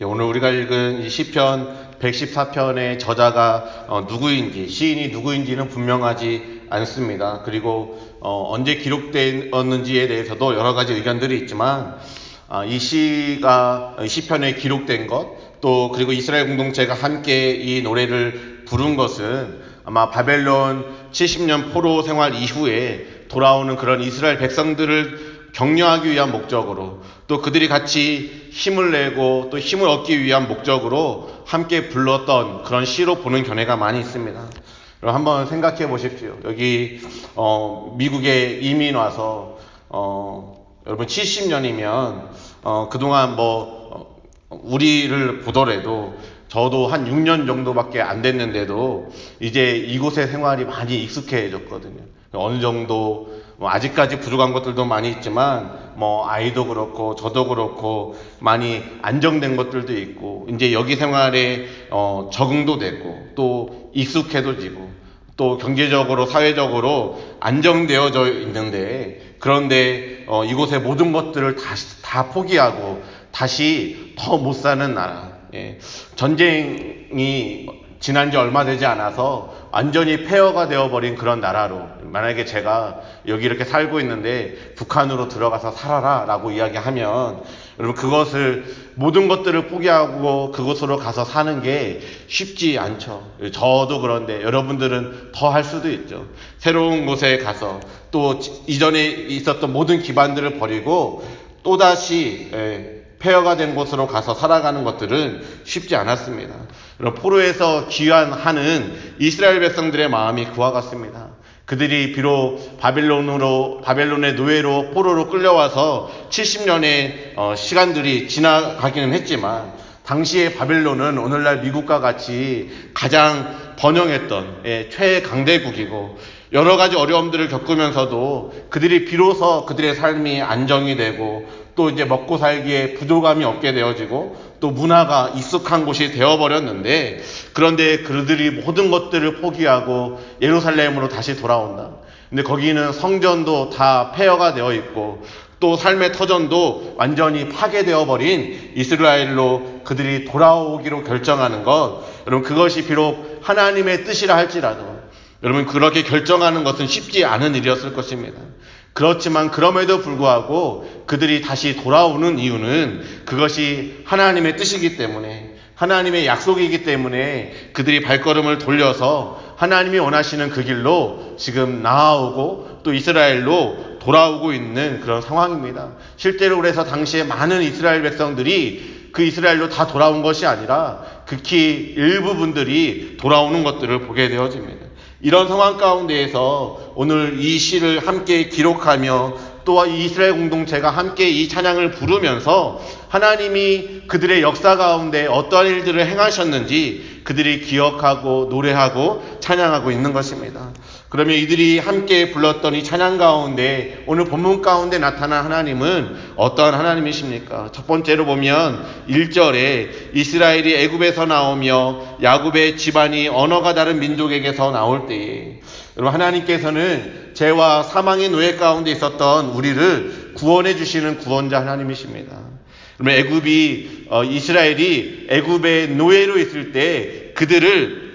예, 오늘 우리가 읽은 이 시편 114편의 저자가 어, 누구인지 시인이 누구인지는 분명하지 않습니다. 그리고 어, 언제 기록되었는지에 대해서도 여러 가지 의견들이 있지만 아, 이 시가 시편에 기록된 것 또 그리고 이스라엘 공동체가 함께 이 노래를 부른 것은 아마 바벨론 70년 포로 생활 이후에 돌아오는 그런 이스라엘 백성들을 격려하기 위한 목적으로 또 그들이 같이 힘을 내고 또 힘을 얻기 위한 목적으로 함께 불렀던 그런 시로 보는 견해가 많이 있습니다. 여러분 한번 생각해 보십시오. 여기 어, 미국에 이민 와서 어, 여러분 70년이면 어, 그동안 뭐 어, 우리를 보더라도 저도 한 6년 정도밖에 안 됐는데도 이제 이곳의 생활이 많이 익숙해졌거든요. 어느 정도 뭐 아직까지 부족한 것들도 많이 있지만 뭐 아이도 그렇고 저도 그렇고 많이 안정된 것들도 있고 이제 여기 생활에 어 적응도 되고 또 익숙해도지고 또 경제적으로 사회적으로 안정되어져 있는데 그런데 어 이곳의 모든 것들을 다시 다 포기하고 다시 더 못 사는 나라 예. 전쟁이 지난 지 얼마 되지 않아서 완전히 폐허가 되어버린 그런 나라로 만약에 제가 여기 이렇게 살고 있는데 북한으로 들어가서 살아라 라고 이야기하면 여러분 그것을 모든 것들을 포기하고 그곳으로 가서 사는 게 쉽지 않죠. 저도 그런데 여러분들은 더 할 수도 있죠. 새로운 곳에 가서 또 이전에 있었던 모든 기반들을 버리고 또다시 예, 폐허가 된 곳으로 가서 살아가는 것들은 쉽지 않았습니다. 포로에서 귀환하는 이스라엘 백성들의 마음이 그와 같습니다. 그들이 비록 바벨론으로 바벨론의 노예로 포로로 끌려와서 70년의 어, 시간들이 지나가기는 했지만 당시의 바벨론은 오늘날 미국과 같이 가장 번영했던 예, 최강대국이고 여러 가지 어려움들을 겪으면서도 그들이 비로소 그들의 삶이 안정이 되고 또 이제 먹고 살기에 부족함이 없게 되어지고 또 문화가 익숙한 곳이 되어버렸는데 그런데 그들이 모든 것들을 포기하고 예루살렘으로 다시 돌아온다. 근데 거기는 성전도 다 폐허가 되어 있고 또 삶의 터전도 완전히 파괴되어 버린 이스라엘로 그들이 돌아오기로 결정하는 것 여러분 그것이 비록 하나님의 뜻이라 할지라도 여러분 그렇게 결정하는 것은 쉽지 않은 일이었을 것입니다. 그렇지만 그럼에도 불구하고 그들이 다시 돌아오는 이유는 그것이 하나님의 뜻이기 때문에 하나님의 약속이기 때문에 그들이 발걸음을 돌려서 하나님이 원하시는 그 길로 지금 나아오고 또 이스라엘로 돌아오고 있는 그런 상황입니다. 실제로 그래서 당시에 많은 이스라엘 백성들이 그 이스라엘로 다 돌아온 것이 아니라 극히 일부분들이 돌아오는 것들을 보게 되어집니다. 이런 상황 가운데에서 오늘 이 시를 함께 기록하며 또한 이스라엘 공동체가 함께 이 찬양을 부르면서 하나님이 그들의 역사 가운데 어떠한 일들을 행하셨는지 그들이 기억하고 노래하고 찬양하고 있는 것입니다. 그러면 이들이 함께 불렀던 이 찬양 가운데 오늘 본문 가운데 나타난 하나님은 어떠한 하나님이십니까? 첫 번째로 보면 1절에 이스라엘이 애굽에서 나오며 야곱의 집안이 언어가 다른 민족에게서 나올 때에 여러분 하나님께서는 죄와 사망의 노예 가운데 있었던 우리를 구원해 주시는 구원자 하나님이십니다. 그러면 애굽이 어, 이스라엘이 애굽의 노예로 있을 때 그들을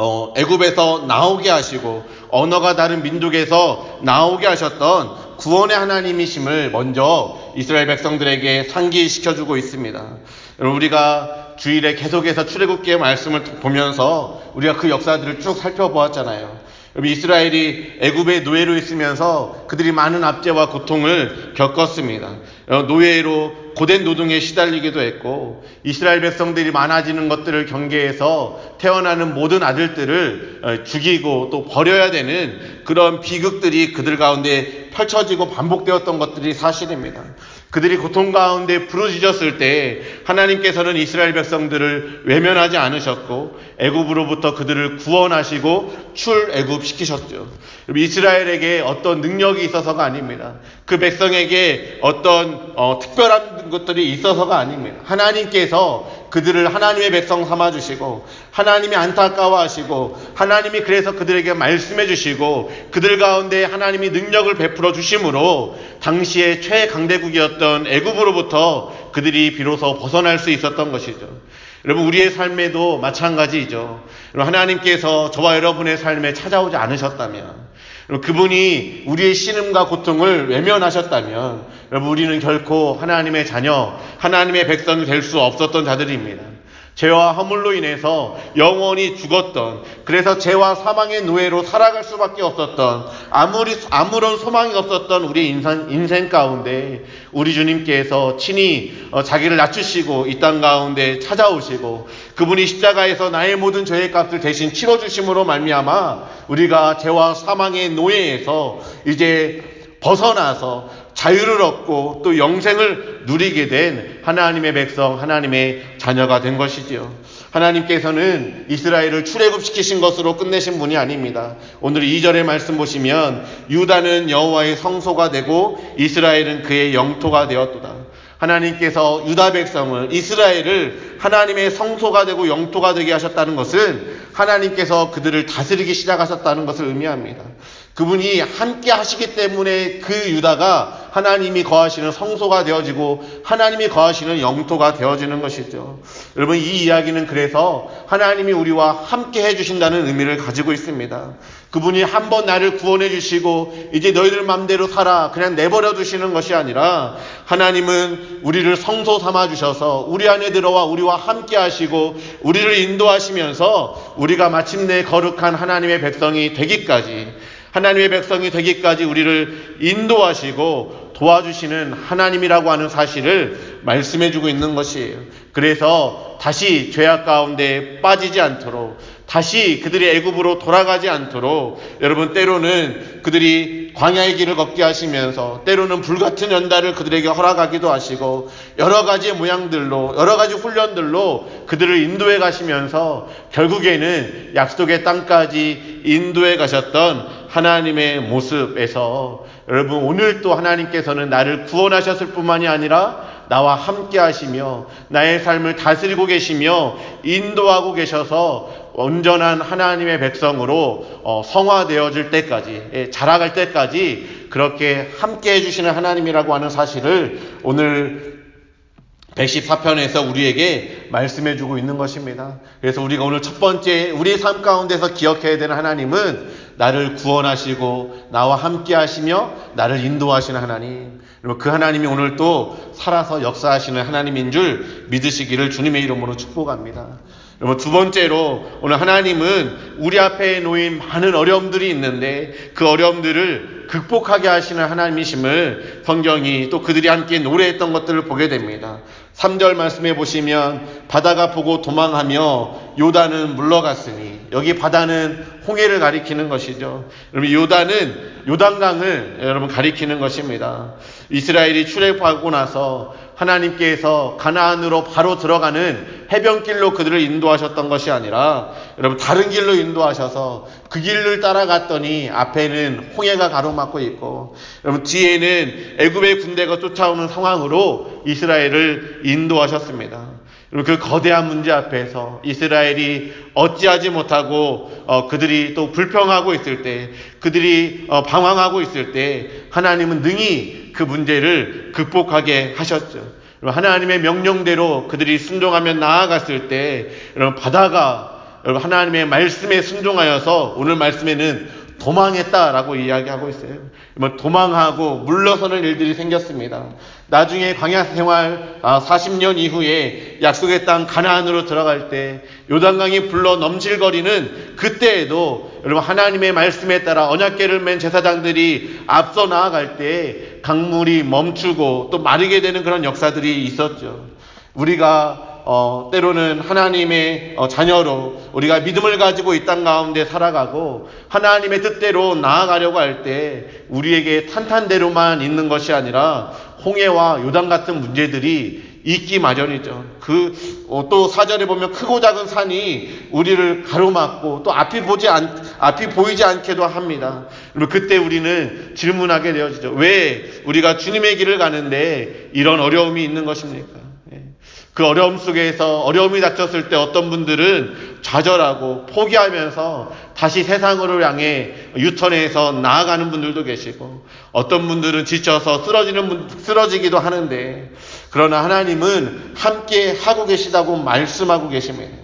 어, 애굽에서 나오게 하시고 언어가 다른 민족에서 나오게 하셨던 구원의 하나님이심을 먼저 이스라엘 백성들에게 상기시켜 주고 있습니다. 우리가 주일에 계속해서 출애굽기의 말씀을 보면서 우리가 그 역사들을 쭉 살펴보았잖아요. 이스라엘이 애굽의 노예로 있으면서 그들이 많은 압제와 고통을 겪었습니다. 어, 노예로 고된 노동에 시달리기도 했고 이스라엘 백성들이 많아지는 것들을 경계해서 태어나는 모든 아들들을 어, 죽이고 또 버려야 되는 그런 비극들이 그들 가운데 펼쳐지고 반복되었던 것들이 사실입니다. 그들이 고통 가운데 부르짖었을 때 하나님께서는 이스라엘 백성들을 외면하지 않으셨고 애굽으로부터 그들을 구원하시고 출애굽 시키셨죠. 이스라엘에게 어떤 능력이 있어서가 아닙니다. 그 백성에게 어떤 어, 특별한 것들이 있어서가 아닙니다. 하나님께서 그들을 하나님의 백성 삼아 주시고 하나님이 안타까워하시고 하나님이 그래서 그들에게 말씀해 주시고 그들 가운데 하나님이 능력을 베풀어 주심으로 당시에 최강대국이었던 애굽으로부터 그들이 비로소 벗어날 수 있었던 것이죠. 여러분 우리의 삶에도 마찬가지죠. 하나님께서 저와 여러분의 삶에 찾아오지 않으셨다면 그분이 우리의 신음과 고통을 외면하셨다면 여러분 우리는 결코 하나님의 자녀, 하나님의 백성이 될 수 없었던 자들입니다. 죄와 허물로 인해서 영원히 죽었던 그래서 죄와 사망의 노예로 살아갈 수밖에 없었던 아무리 아무런 소망이 없었던 우리 인생, 인생 가운데 우리 주님께서 친히 어, 자기를 낮추시고 이 땅 가운데 찾아오시고 그분이 십자가에서 나의 모든 죄의 값을 대신 치러 주심으로 말미암아 우리가 죄와 사망의 노예에서 이제 벗어나서 자유를 얻고 또 영생을 누리게 된 하나님의 백성, 하나님의 자녀가 된 것이지요. 하나님께서는 이스라엘을 출애굽시키신 것으로 끝내신 분이 아닙니다. 오늘 2절의 말씀 보시면 유다는 여호와의 성소가 되고 이스라엘은 그의 영토가 되었도다. 하나님께서 유다 백성을 이스라엘을 하나님의 성소가 되고 영토가 되게 하셨다는 것은 하나님께서 그들을 다스리기 시작하셨다는 것을 의미합니다. 그분이 함께 하시기 때문에 그 유다가 하나님이 거하시는 성소가 되어지고 하나님이 거하시는 영토가 되어지는 것이죠. 여러분 이 이야기는 그래서 하나님이 우리와 함께 해주신다는 의미를 가지고 있습니다. 그분이 한 번 나를 구원해 주시고 이제 너희들 맘대로 살아 그냥 내버려 두시는 것이 아니라 하나님은 우리를 성소 삼아 주셔서 우리 안에 들어와 우리와 함께 하시고 우리를 인도하시면서 우리가 마침내 거룩한 하나님의 백성이 되기까지 하나님의 백성이 되기까지 우리를 인도하시고 도와주시는 하나님이라고 하는 사실을 말씀해 주고 있는 것이에요. 그래서 다시 죄악 가운데 빠지지 않도록 다시 그들이 애굽으로 돌아가지 않도록 여러분 때로는 그들이 광야의 길을 걷게 하시면서 때로는 불같은 연달을 그들에게 허락하기도 하시고 여러 가지 모양들로 여러 가지 훈련들로 그들을 인도해 가시면서 결국에는 약속의 땅까지 인도해 가셨던 하나님의 모습에서 여러분 오늘 또 하나님께서는 나를 구원하셨을 뿐만이 아니라 나와 함께 하시며 나의 삶을 다스리고 계시며 인도하고 계셔서 온전한 하나님의 백성으로 어, 성화되어질 때까지 예, 자라갈 때까지 그렇게 함께 해주시는 하나님이라고 하는 사실을 오늘 114편에서 우리에게 말씀해 주고 있는 것입니다. 그래서 우리가 오늘 첫 번째 우리의 삶 가운데서 기억해야 되는 하나님은 나를 구원하시고 나와 함께 하시며 나를 인도하시는 하나님. 그 하나님이 오늘 또 살아서 역사하시는 하나님인 줄 믿으시기를 주님의 이름으로 축복합니다. 여러분 두 번째로 오늘 하나님은 우리 앞에 놓인 많은 어려움들이 있는데 그 어려움들을 극복하게 하시는 하나님이심을 성경이 또 그들이 함께 노래했던 것들을 보게 됩니다. 3절 말씀해 보시면 바다가 보고 도망하며 요단은 물러갔으니 여기 바다는 홍해를 가리키는 것이죠. 여러분 요단은 요단강을 여러분 가리키는 것입니다. 이스라엘이 출애굽하고 나서 하나님께서 가나안으로 바로 들어가는 해변길로 그들을 인도하셨던 것이 아니라 여러분 다른 길로 인도하셔서 그 길을 따라갔더니 앞에는 홍해가 가로막고 있고 여러분 뒤에는 애굽의 군대가 쫓아오는 상황으로 이스라엘을 인도하셨습니다. 그 거대한 문제 앞에서 이스라엘이 어찌하지 못하고 어, 그들이 또 불평하고 있을 때, 그들이 어, 방황하고 있을 때 하나님은 능히 그 문제를 극복하게 하셨죠. 하나님의 명령대로 그들이 순종하며 나아갔을 때, 여러분 바다가 여러분 하나님의 말씀에 순종하여서 오늘 말씀에는 도망했다라고 이야기하고 있어요. 뭐 도망하고 물러서는 일들이 생겼습니다. 나중에 광야 생활 40년 아, 이후에 약속의 땅 가나안으로 들어갈 때 요단강이 불러 넘실거리는 그때에도 여러분 하나님의 말씀에 따라 언약계를 맨 제사장들이 앞서 나아갈 때 강물이 멈추고 또 마르게 되는 그런 역사들이 있었죠. 우리가 어, 때로는 하나님의 어, 자녀로 우리가 믿음을 가지고 이 땅 가운데 살아가고 하나님의 뜻대로 나아가려고 할 때 우리에게 탄탄대로만 있는 것이 아니라 홍해와 요단 같은 문제들이 있기 마련이죠. 그, 어, 또 사절에 보면 크고 작은 산이 우리를 가로막고 또 앞이 보지 않, 앞이 보이지 않게도 합니다. 그때 우리는 질문하게 되어지죠. 왜 우리가 주님의 길을 가는데 이런 어려움이 있는 것입니까? 그 어려움 속에서 어려움이 닥쳤을 때 어떤 분들은 좌절하고 포기하면서 다시 세상으로 향해 유턴해서 나아가는 분들도 계시고 어떤 분들은 지쳐서 쓰러지는 분, 쓰러지기도 하는데 그러나 하나님은 함께 하고 계시다고 말씀하고 계십니다.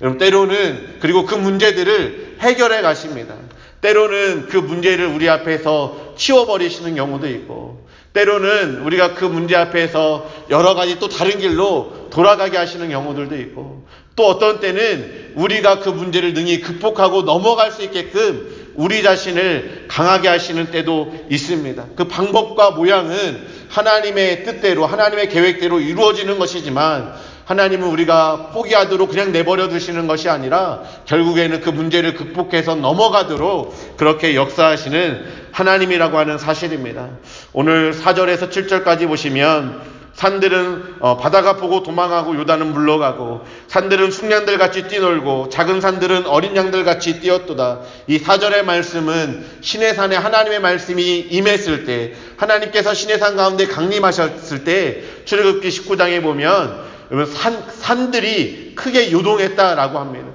여러분 때로는 그리고 그 문제들을 해결해 가십니다. 때로는 그 문제를 우리 앞에서 치워버리시는 경우도 있고 때로는 우리가 그 문제 앞에서 여러 가지 또 다른 길로 돌아가게 하시는 경우들도 있고 또 어떤 때는 우리가 그 문제를 능히 극복하고 넘어갈 수 있게끔 우리 자신을 강하게 하시는 때도 있습니다. 그 방법과 모양은 하나님의 뜻대로 하나님의 계획대로 이루어지는 것이지만 하나님은 우리가 포기하도록 그냥 내버려 두시는 것이 아니라 결국에는 그 문제를 극복해서 넘어가도록 그렇게 역사하시는 하나님이라고 하는 사실입니다. 오늘 4절에서 7절까지 보시면 산들은 어, 바다가 보고 도망하고 요단은 물러가고 산들은 숙량들 같이 뛰놀고 작은 산들은 어린 양들 같이 뛰었도다. 이 사절의 말씀은 신의 산에 하나님의 말씀이 임했을 때 하나님께서 신의 산 가운데 강림하셨을 때 출애굽기 19장에 보면 산, 산들이 크게 요동했다라고 합니다.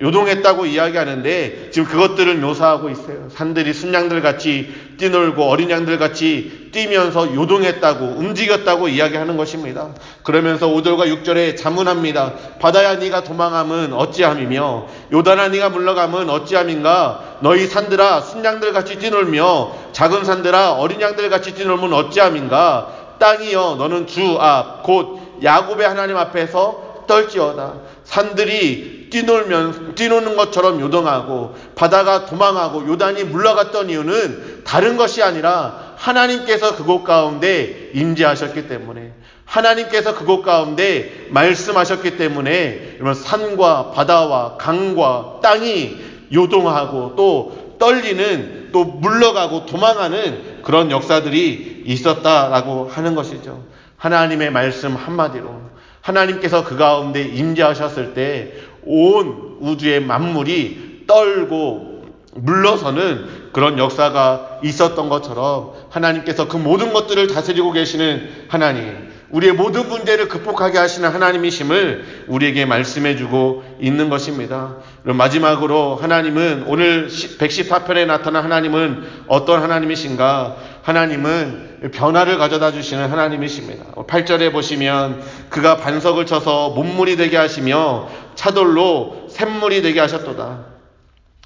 요동했다고 이야기하는데 지금 그것들을 묘사하고 있어요. 산들이 순양들 같이 뛰놀고 어린 양들 같이 뛰면서 요동했다고 움직였다고 이야기하는 것입니다. 그러면서 5절과 6절에 자문합니다. 바다야 네가 도망함은 어찌함이며 요단아 네가 물러감은 어찌함인가 너희 산들아 순양들 같이 뛰놀며 작은 산들아 어린 양들 같이 뛰놀면 어찌함인가 땅이여 너는 주 앞 곧 야곱의 하나님 앞에서 떨지어다. 산들이 뛰놀면 뛰노는 것처럼 요동하고 바다가 도망하고 요단이 물러갔던 이유는 다른 것이 아니라 하나님께서 그곳 가운데 임재하셨기 때문에 하나님께서 그곳 가운데 말씀하셨기 때문에 산과 바다와 강과 땅이 요동하고 또 떨리는 또 물러가고 도망하는 그런 역사들이 있었다라고 하는 것이죠. 하나님의 말씀 한마디로 하나님께서 그 가운데 임재하셨을 때 온 우주의 만물이 떨고 물러서는 그런 역사가 있었던 것처럼 하나님께서 그 모든 것들을 다스리고 계시는 하나님, 우리의 모든 문제를 극복하게 하시는 하나님이심을 우리에게 말씀해 주고 있는 것입니다. 마지막으로 하나님은 오늘 114편에 나타난 하나님은 어떤 하나님이신가? 하나님은 변화를 가져다 주시는 하나님이십니다. 8절에 보시면 그가 반석을 쳐서 몸물이 되게 하시며 차돌로 샘물이 되게 하셨도다.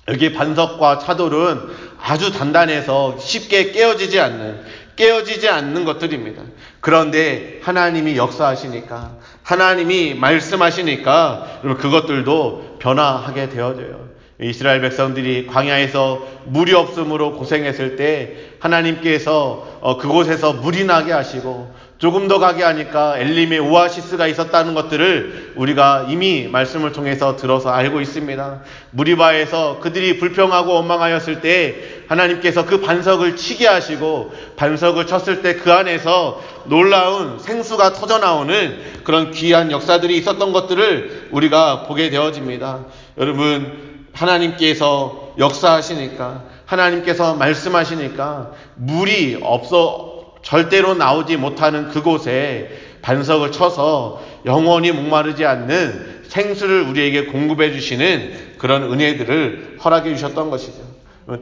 여기 반석과 차돌은 아주 단단해서 쉽게 깨어지지 않는 깨어지지 않는 것들입니다. 그런데 하나님이 역사하시니까 하나님이 말씀하시니까 그것들도 변화하게 되어져요. 이스라엘 백성들이 광야에서 물이 없음으로 고생했을 때 하나님께서 어, 그곳에서 물이 나게 하시고 조금 더 가게 하니까 엘림의 오아시스가 있었다는 것들을 우리가 이미 말씀을 통해서 들어서 알고 있습니다. 무리바에서 그들이 불평하고 원망하였을 때 하나님께서 그 반석을 치게 하시고 반석을 쳤을 때 그 안에서 놀라운 생수가 터져 나오는 그런 귀한 역사들이 있었던 것들을 우리가 보게 되어집니다. 여러분 하나님께서 역사하시니까 하나님께서 말씀하시니까 물이 없어 절대로 나오지 못하는 그곳에 반석을 쳐서 영원히 목마르지 않는 생수를 우리에게 공급해 주시는 그런 은혜들을 허락해 주셨던 것이죠.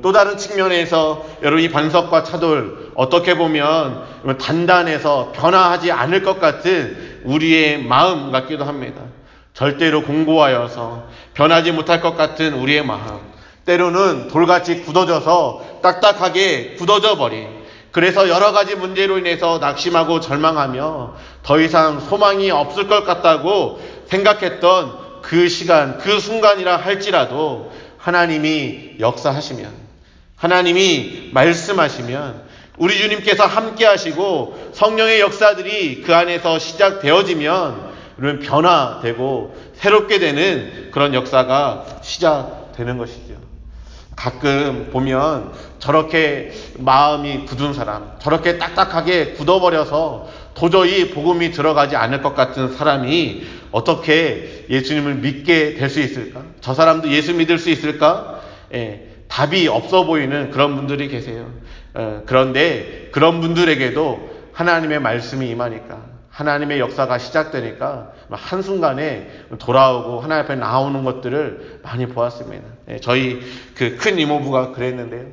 또 다른 측면에서 여러분 이 반석과 차돌 어떻게 보면 단단해서 변화하지 않을 것 같은 우리의 마음 같기도 합니다. 절대로 공고하여서 변하지 못할 것 같은 우리의 마음. 때로는 돌같이 굳어져서 딱딱하게 굳어져 버린 그래서 여러 가지 문제로 인해서 낙심하고 절망하며 더 이상 소망이 없을 것 같다고 생각했던 그 시간, 그 순간이라 할지라도 하나님이 역사하시면, 하나님이 말씀하시면, 우리 주님께서 함께 하시고 성령의 역사들이 그 안에서 시작되어지면, 그러면 변화되고 새롭게 되는 그런 역사가 시작되는 것이죠. 가끔 보면 저렇게 마음이 굳은 사람, 저렇게 딱딱하게 굳어버려서 도저히 복음이 들어가지 않을 것 같은 사람이 어떻게 예수님을 믿게 될 수 있을까? 저 사람도 예수 믿을 수 있을까? 예, 답이 없어 보이는 그런 분들이 계세요. 예, 그런데 그런 분들에게도 하나님의 말씀이 임하니까 하나님의 역사가 시작되니까 한순간에 돌아오고 하나님 앞에 나오는 것들을 많이 보았습니다. 예, 저희 그 큰 이모부가 그랬는데요.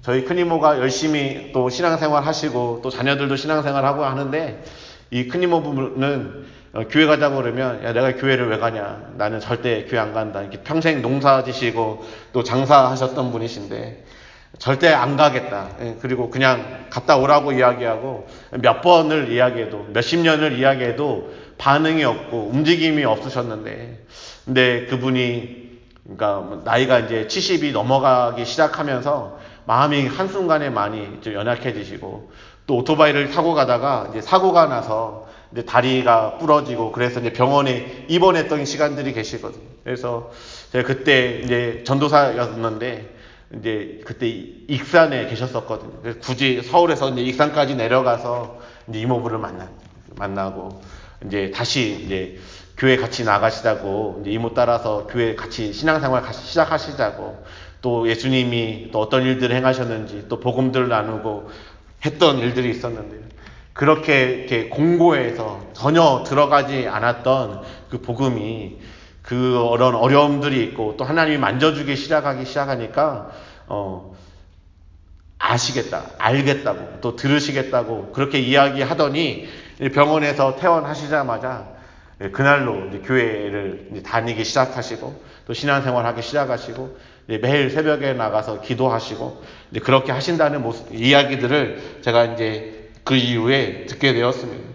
저희 큰 이모가 열심히 또 신앙생활 하시고 또 자녀들도 신앙생활 하고 하는데 이 큰 이모부는 어, 교회 가자고 그러면 야 내가 교회를 왜 가냐 나는 절대 교회 안 간다 이렇게 평생 농사 지시고 또 장사하셨던 분이신데 절대 안 가겠다 예, 그리고 그냥 갔다 오라고 이야기하고 몇 번을 이야기해도 몇십 년을 이야기해도 반응이 없고 움직임이 없으셨는데 근데 그분이 그러니까 나이가 이제 70이 넘어가기 시작하면서 마음이 한순간에 많이 좀 연약해지시고 또 오토바이를 타고 가다가 이제 사고가 나서 이제 다리가 부러지고 그래서 이제 병원에 입원했던 시간들이 계시거든요. 그래서 제가 그때 이제 전도사였는데 이제 그때 익산에 계셨었거든요. 그래서 굳이 서울에서 이제 익산까지 내려가서 이제 이모부를 만나 만나고 이제 다시 이제 교회 같이 나가시자고 이제 이모 따라서 교회 같이 신앙생활 같이 시작하시자고 또 예수님이 또 어떤 일들을 행하셨는지 또 복음들을 나누고 했던 일들이 있었는데 그렇게 이렇게 공고해서 전혀 들어가지 않았던 그 복음이 그런 어려움들이 있고 또 하나님이 만져주기 시작하기 시작하니까 어 아시겠다, 알겠다고 또 들으시겠다고 그렇게 이야기하더니 병원에서 퇴원하시자마자 그날로 교회를 다니기 시작하시고 또 신앙생활하기 시작하시고 매일 새벽에 나가서 기도하시고 그렇게 하신다는 모습 이야기들을 제가 이제 그 이후에 듣게 되었습니다.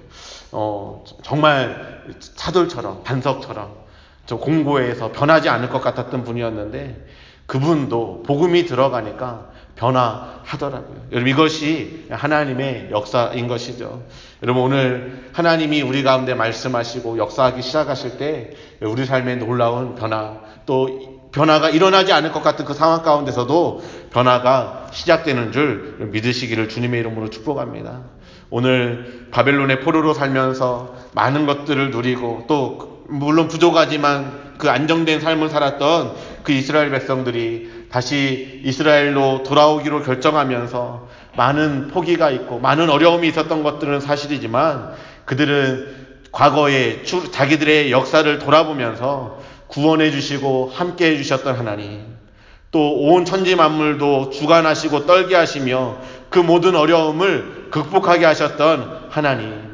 어, 정말 차돌처럼 반석처럼 좀 공고해서 변하지 않을 것 같았던 분이었는데 그분도 복음이 들어가니까 변화하더라고요. 여러분 이것이 하나님의 역사인 것이죠. 여러분 오늘 하나님이 우리 가운데 말씀하시고 역사하기 시작하실 때 우리 삶에 놀라운 변화 또 변화가 일어나지 않을 것 같은 그 상황 가운데서도 변화가 시작되는 줄 믿으시기를 주님의 이름으로 축복합니다. 오늘 바벨론의 포로로 살면서 많은 것들을 누리고 또 물론 부족하지만 그 안정된 삶을 살았던 그 이스라엘 백성들이 다시 이스라엘로 돌아오기로 결정하면서 많은 포기가 있고 많은 어려움이 있었던 것들은 사실이지만 그들은 과거에 자기들의 역사를 돌아보면서 구원해 주시고 함께 해 주셨던 하나님 또 온 천지 만물도 주관하시고 떨게 하시며 그 모든 어려움을 극복하게 하셨던 하나님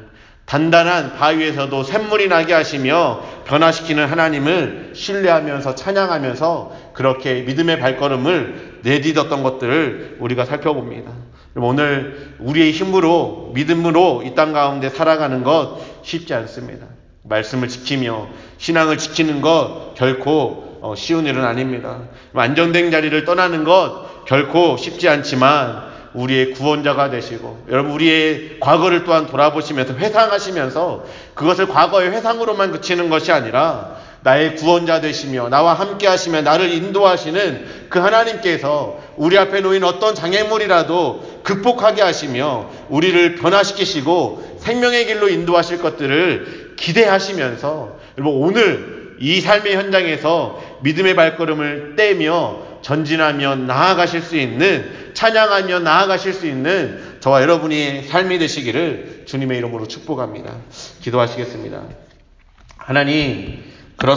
단단한 바위에서도 샘물이 나게 하시며 변화시키는 하나님을 신뢰하면서 찬양하면서 그렇게 믿음의 발걸음을 내딛었던 것들을 우리가 살펴봅니다. 오늘 우리의 힘으로 믿음으로 이 땅 가운데 살아가는 것 쉽지 않습니다. 말씀을 지키며 신앙을 지키는 것 결코 어, 쉬운 일은 아닙니다. 안정된 자리를 떠나는 것 결코 쉽지 않지만 우리의 구원자가 되시고 여러분 우리의 과거를 또한 돌아보시면서 회상하시면서 그것을 과거의 회상으로만 그치는 것이 아니라 나의 구원자 되시며 나와 함께 하시며 나를 인도하시는 그 하나님께서 우리 앞에 놓인 어떤 장애물이라도 극복하게 하시며 우리를 변화시키시고 생명의 길로 인도하실 것들을 기대하시면서 여러분 오늘 이 삶의 현장에서 믿음의 발걸음을 떼며 전진하며 나아가실 수 있는 찬양하며 나아가실 수 있는 저와 여러분이 삶이 되시기를 주님의 이름으로 축복합니다. 기도하시겠습니다. 하나님 그렇습니다.